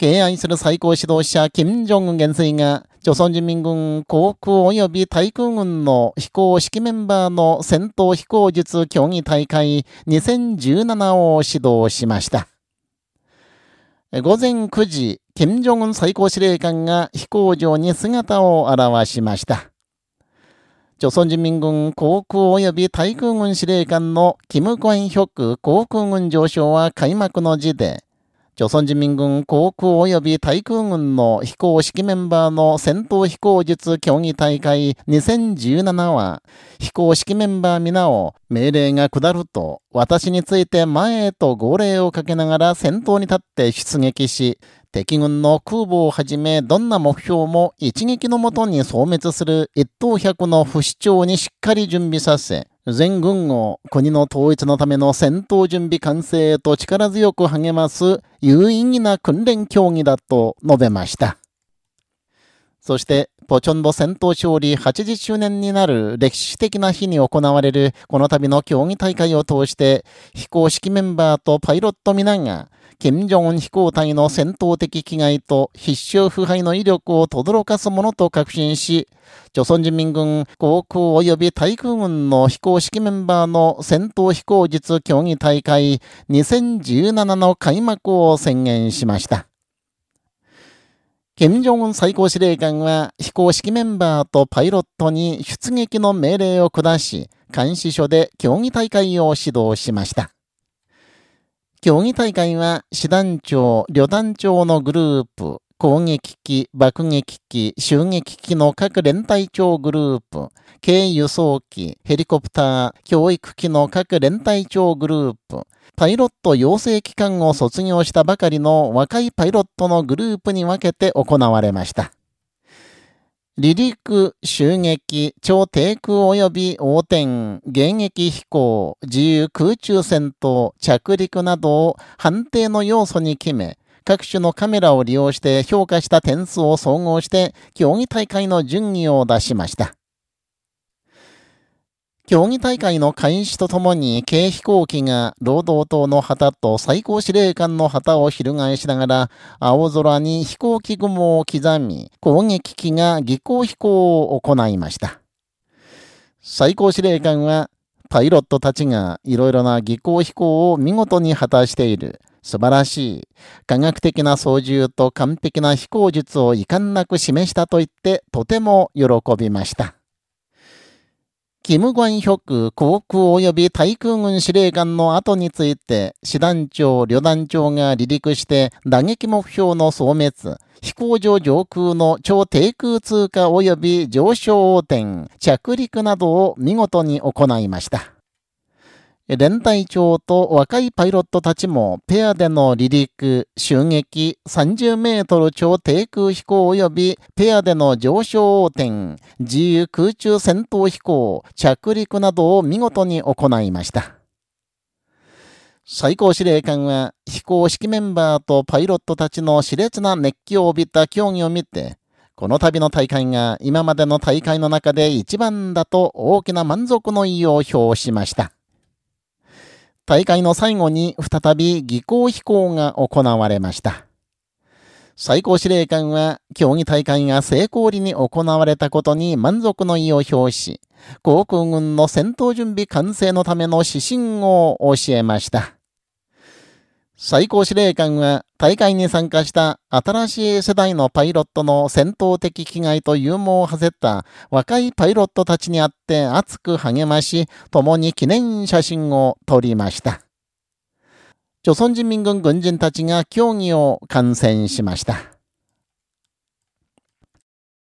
敬愛する最高指導者、金正恩元帥が、朝鮮人民軍航空及び対空軍の飛行指揮メンバーの戦闘飛行術競技大会2017を指導しました。午前9時、金正恩最高司令官が飛行場に姿を現しました。朝鮮人民軍航空及び対空軍司令官のキム・クンヒョク航空軍上昇は開幕の字で、朝鮮人民軍航空及び対空軍の飛行指揮メンバーの戦闘飛行術競技大会2017は、飛行指揮メンバー皆を命令が下ると、私について前へと号令をかけながら戦闘に立って出撃し、敵軍の空母をはじめどんな目標も一撃のもとに消滅する一等百の不死鳥にしっかり準備させ、全軍を国の統一のための戦闘準備完成へと力強く励ます有意義な訓練競技だと述べました。そして、ポチョンド戦闘勝利80周年になる歴史的な日に行われるこの度の競技大会を通して、飛行式メンバーとパイロット皆が、金正恩飛行隊の戦闘的気概と必勝腐敗の威力を轟かすものと確信し、朝鮮人民軍航空及び対空軍の飛行式メンバーの戦闘飛行術競技大会2017の開幕を宣言しました。金正恩最高司令官は飛行式メンバーとパイロットに出撃の命令を下し、監視所で競技大会を指導しました。競技大会は、師団長、旅団長のグループ、攻撃機、爆撃機、襲撃機の各連隊長グループ、軽輸送機、ヘリコプター、教育機の各連隊長グループ、パイロット養成機関を卒業したばかりの若いパイロットのグループに分けて行われました。離陸、襲撃、超低空及び横転、迎撃飛行、自由空中戦闘、着陸などを判定の要素に決め、各種のカメラを利用して評価した点数を総合して、競技大会の順位を出しました。競技大会の開始とともに軽飛行機が労働党の旗と最高司令官の旗を翻しながら青空に飛行機雲を刻み攻撃機が技巧飛行を行いました。最高司令官はパイロットたちがいろいろな技巧飛行を見事に果たしている。素晴らしい。科学的な操縦と完璧な飛行術を遺憾なく示したと言ってとても喜びました。キム・グァンヒョク航空及び対空軍司令官の後について、師団長、旅団長が離陸して打撃目標の消滅、飛行場上空の超低空通過及び上昇横転、着陸などを見事に行いました。連隊長と若いパイロットたちもペアでの離陸、襲撃、30メートル超低空飛行及びペアでの上昇横転、自由空中戦闘飛行、着陸などを見事に行いました。最高司令官は飛行式メンバーとパイロットたちの熾烈な熱気を帯びた競技を見て、この度の大会が今までの大会の中で一番だと大きな満足の意を表しました。大会の最後に再び技巧飛行が行われました。最高司令官は競技大会が成功裏に行われたことに満足の意を表し、航空軍の戦闘準備完成のための指針を教えました。最高司令官は大会に参加した新しい世代のパイロットの戦闘的気概と勇猛を馳せた若いパイロットたちに会って熱く励まし、共に記念写真を撮りました。朝鮮人民軍軍人たちが競技を観戦しました。